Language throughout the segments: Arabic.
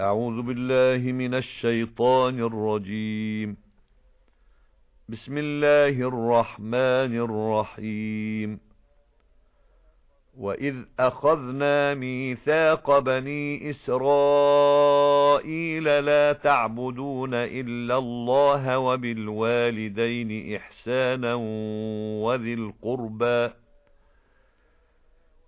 أعوذ بالله من الشيطان الرجيم. بسم الله الرحمن الرحيم. وَإِذْ أَخَذْنَا مِيثَاقَ بَنِي إِسْرَائِيلَ لَا تَعْبُدُونَ إِلَّا اللَّهَ وَبِالْوَالِدَيْنِ إِحْسَانًا وَذِي الْقُرْبَى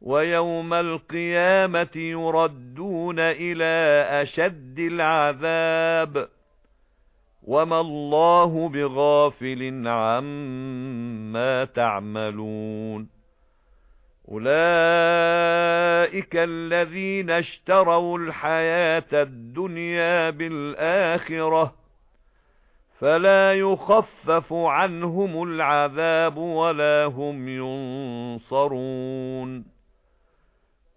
وَيَوْمَ الْقِيَامَةِ يُرَدُّونَ إِلَى أَشَدِّ الْعَذَابِ وَمَا اللَّهُ بِغَافِلٍ عَمَّا تَعْمَلُونَ أُولَئِكَ الَّذِينَ اشْتَرَوُا الْحَيَاةَ الدُّنْيَا بِالْآخِرَةِ فَلَا يُخَفَّفُ عَنْهُمُ الْعَذَابُ وَلَا هُمْ يُنصَرُونَ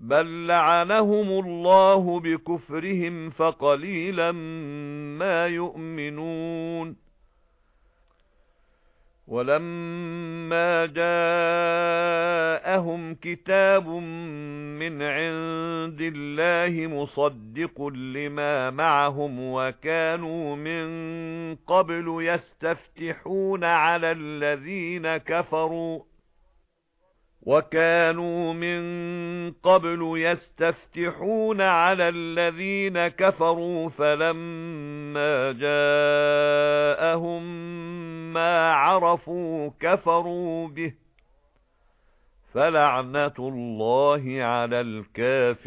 بَل لَّعَنَهُمُ اللَّهُ بِكُفْرِهِمْ فَقَلِيلًا مَا يُؤْمِنُونَ وَلَمَّا جَاءَهُمْ كِتَابٌ مِنْ عِندِ اللَّهِ مُصَدِّقٌ لِمَا مَعَهُمْ وَكَانُوا مِنْ قَبْلُ يَسْتَفْتِحُونَ عَلَى الَّذِينَ كَفَرُوا وَكَانُوا مِن قَبْلُ يَسْتَفْتِحُونَ عَلَى الَّذِينَ كَفَرُوا فَلَمَّا جَاءَهُم مَّا عَرَفُوا كَفَرُوا بِهِ فَلَعْنَةُ اللَّهِ عَلَى الْكَافِرِينَ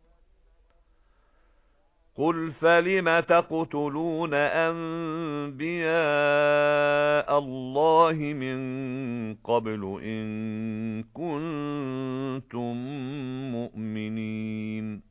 قُلْ فَلِمَ تَقْتُلُونَ أَنبِيَاءَ اللَّهِ مِن قَبْلُ إِن كُنتُم مُّؤْمِنِينَ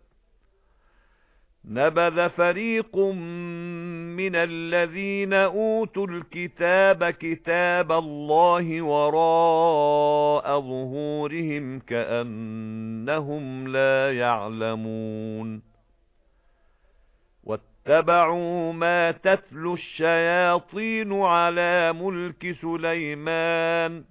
نَبَذَ فَرِيقٌ مِنَ الَّذِينَ أُوتُوا الْكِتَابَ كِتَابَ اللَّهِ وَرَاءَ ظُهُورِهِمْ كَأَنَّهُمْ لَا يَعْلَمُونَ. وَاتَّبَعُوا مَا تَتْلُو الشَّيَاطِينُ عَلَى مُلْكِ سُلَيْمَانَ.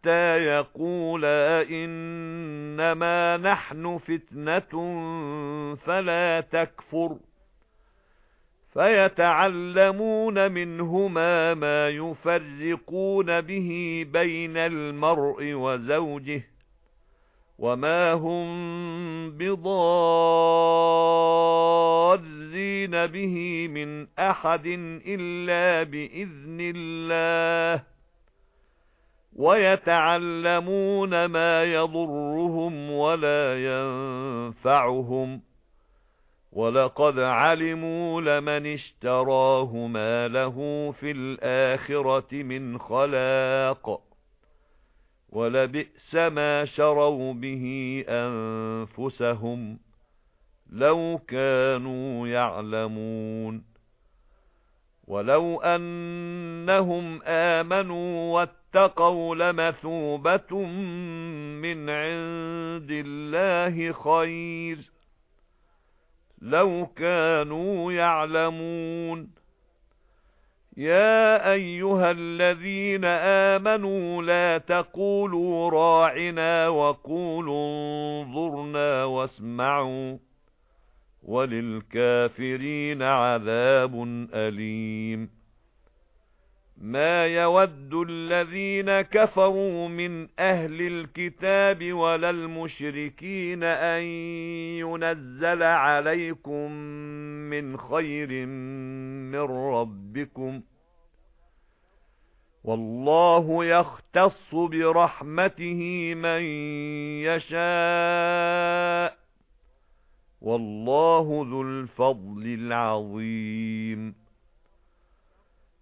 حَتَّى يَقُولَا إِنَّمَا نَحْنُ فِتْنَةٌ فَلَا تَكْفُرْ فَيَتَعَلَّمُونَ مِنْهُمَا مَا يُفَرِّقُونَ بِهِ بَيْنَ الْمَرْءِ وَزَوْجِهِ وَمَا هُمْ بِضَارِّينَ بِهِ مِنْ أَحَدٍ إِلَّا بِإِذْنِ اللَّهِ وَيَتَعَلَّمُونَ مَا يَضُرُّهُمْ وَلَا يَنفَعُهُمْ وَلَقَدْ عَلِمُوا لَمَنِ اشْتَرَاهُ مَا لَهُ فِي الْآخِرَةِ مِنْ خَلَاقٍ وَلَبِئْسَ مَا شَرَوْا بِهِ أَنفُسَهُمْ لَوْ كَانُوا يَعْلَمُونَ وَلَوْ أَنَّهُمْ آمَنُوا وَاتَّقَوْا لَمَثُوبَةٌ مِنْ عِندِ اللَّهِ خَيْرٌ. لَوْ كَانُوا يَعْلَمُونَ. يَا أَيُّهَا الَّذِينَ آمَنُوا لَا تَقُولُوا رَاعِنَا وَقُولُوا انظُرْنَا وَاسْمَعُوا. وَلِلْكَافِرِينَ عَذَابٌ أَلِيمٌ. مَا يَوَدُّ الَّذِينَ كَفَرُوا مِنْ أَهْلِ الْكِتَابِ وَلَا الْمُشْرِكِينَ أَن يُنَزَّلَ عَلَيْكُمْ مِنْ خَيْرٍ مِنْ رَبِّكُمْ وَاللَّهُ يَخْتَصُّ بِرَحْمَتِهِ مَن يَشَاءُ وَاللَّهُ ذُو الْفَضْلِ الْعَظِيمِ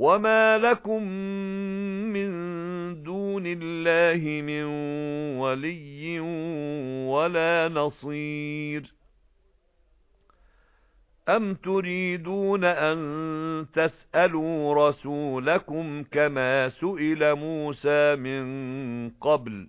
وَمَا لَكُمْ مِنْ دُونِ اللَّهِ مِنْ وَلِيٍّ وَلَا نَصِيرٍ أَمْ تُرِيدُونَ أَن تَسْأَلُوا رَسُولَكُمْ كَمَا سُئِلَ مُوسَى مِنْ قَبْلُ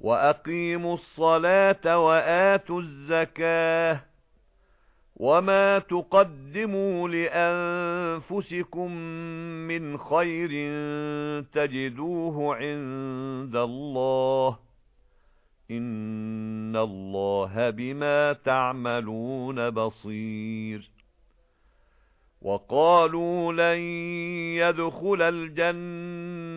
وَأَقِيمُوا الصَّلَاةَ وَآتُوا الزَّكَاةَ وَمَا تُقَدِّمُوا لِأَنفُسِكُم مِّنْ خَيْرٍ تَجِدُوهُ عِندَ اللَّهِ إِنَّ اللَّهَ بِمَا تَعْمَلُونَ بَصِيرٌ وَقَالُوا لَن يَدْخُلَ الْجَنَّةَ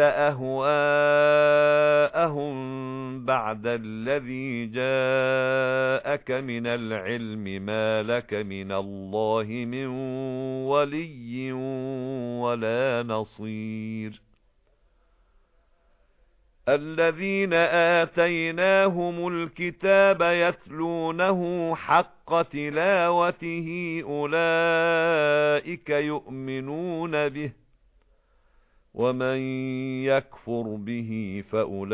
أَهْوَاءَهُمْ بَعْدَ الَّذِي جَاءَكَ مِنَ الْعِلْمِ مَا لَكَ مِنَ اللَّهِ مِنْ وَلِيٍّ وَلَا نَصِيرٍ. الَّذِينَ آتَيْنَاهُمُ الْكِتَابَ يَتْلُونَهُ حَقَّ تِلَاوَتِهِ أُولَئِكَ يُؤْمِنُونَ بِهِ. وَمَن يَكْفُرْ بِهِ فَأُولَئِكَ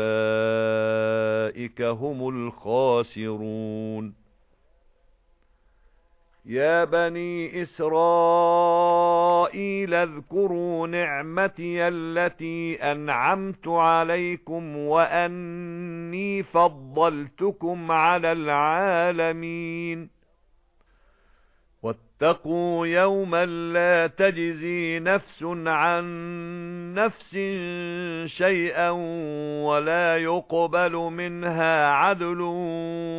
هُمُ الْخَاسِرُونَ يَا بَنِي إِسْرَائِيلَ اذْكُرُوا نِعْمَتِيَ الَّتِي أَنْعَمْتُ عَلَيْكُمْ وَأَنِّي فَضَّلْتُكُمْ عَلَى الْعَالَمِينَ وَاتَّقُوا يَوْمًا لَّا تَجْزِي نَفْسٌ عَن نَّفْسٍ شَيْئًا وَلَا يُقْبَلُ مِنْهَا عَدْلٌ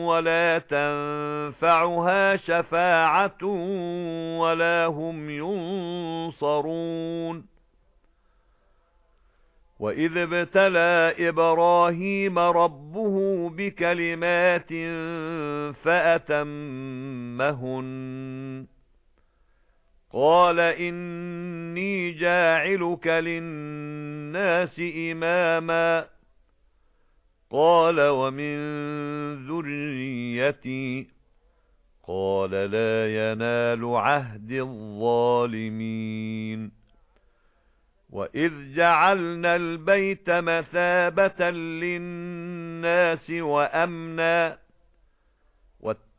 وَلَا تَنفَعُهَا شَفَاعَةٌ وَلَا هُمْ يُنصَرُونَ. وَإِذِ ابْتَلَى إِبْرَاهِيمَ رَبُّهُ بِكَلِمَاتٍ فَأَتَمَّهُنَّ قَالَ إِنِّي جَاعِلُكَ لِلنَّاسِ إِمَامًا. قَالَ وَمِن ذُرِّيَّتِي. قَالَ لَا يَنَالُ عَهْدِ الظَّالِمِينَ. وَإِذْ جَعَلْنَا الْبَيْتَ مَثَابَةً لِلنَّاسِ وَأَمْنًا.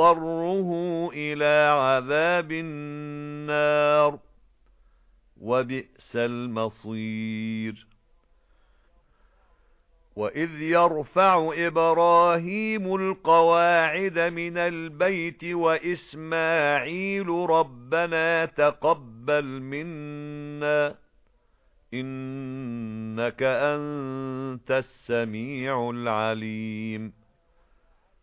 أَضْطَرُّهُ إِلَى عَذَابِ النَّارِ وَبِئْسَ الْمَصِيرُ وَإِذْ يَرْفَعُ إِبْرَاهِيمُ الْقَوَاعِدَ مِنَ الْبَيْتِ وَإِسْمَاعِيلُ رَبَّنَا تَقَبَّلْ مِنَّا إِنَّكَ أَنْتَ السَّمِيعُ الْعَلِيمُ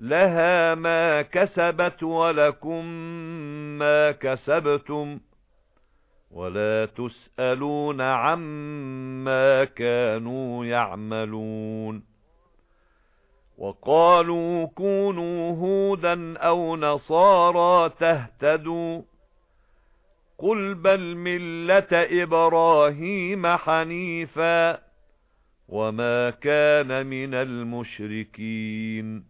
لَهَا مَا كَسَبَتْ وَلَكُمْ مَا كَسَبْتُمْ وَلَا تُسْأَلُونَ عَمَّا كَانُوا يَعْمَلُونَ وَقَالُوا كُونُوا هُودًا أَوْ نَصَارَى تَهْتَدُوا قُلْ بَلْ مِلَّةَ إِبْرَاهِيمَ حَنِيفًا وَمَا كَانَ مِنَ الْمُشْرِكِينَ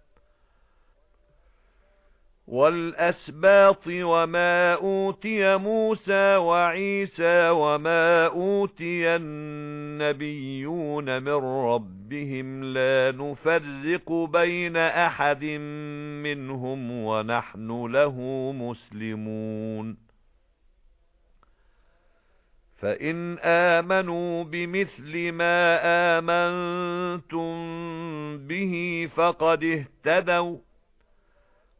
وَالْأَسْبَاطِ وَمَا أُوتِيَ مُوسَى وَعِيسَى وَمَا أُوتِيَ النَّبِيُّونَ مِنْ رَبِّهِمْ لَا نُفَرِّقُ بَيْنَ أَحَدٍ مِنْهُمْ وَنَحْنُ لَهُ مُسْلِمُونَ. فَإِنْ آمَنُوا بِمِثْلِ مَا آمَنْتُمْ بِهِ فَقَدِ اهْتَدَوْا.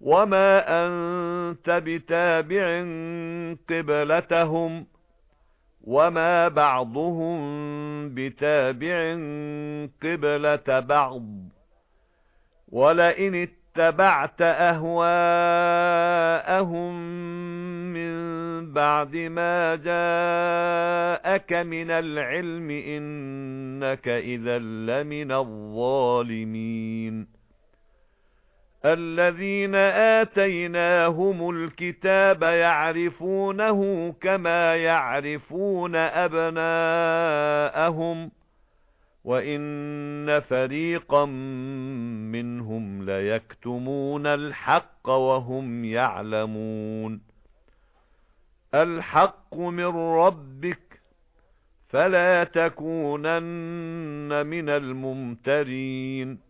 وَمَا أَنْتَ بِتَابِعٍ قِبْلَتَهُمْ وَمَا بَعْضُهُمْ بِتَابِعٍ قِبْلَةَ بَعْضٍ وَلَئِنِ اتَّبَعْتَ أَهْوَاءَهُمْ بَعْدِ مَا جَاءَكَ مِنَ الْعِلْمِ إِنَّكَ إِذًا لَّمِنَ الظَّالِمِينَ الَّذِينَ آتَيْنَاهُمُ الْكِتَابَ يَعْرِفُونَهُ كَمَا يَعْرِفُونَ أَبْنَاءَهُمْ وَإِنَّ فَرِيقًا مِنْهُمْ لَيَكْتُمُونَ الْحَقَّ وَهُمْ يَعْلَمُونَ. الْحَقُّ مِنْ رَبِّكَ فَلَا تَكُونَنَّ مِنَ الْمُمْتَرِينَ.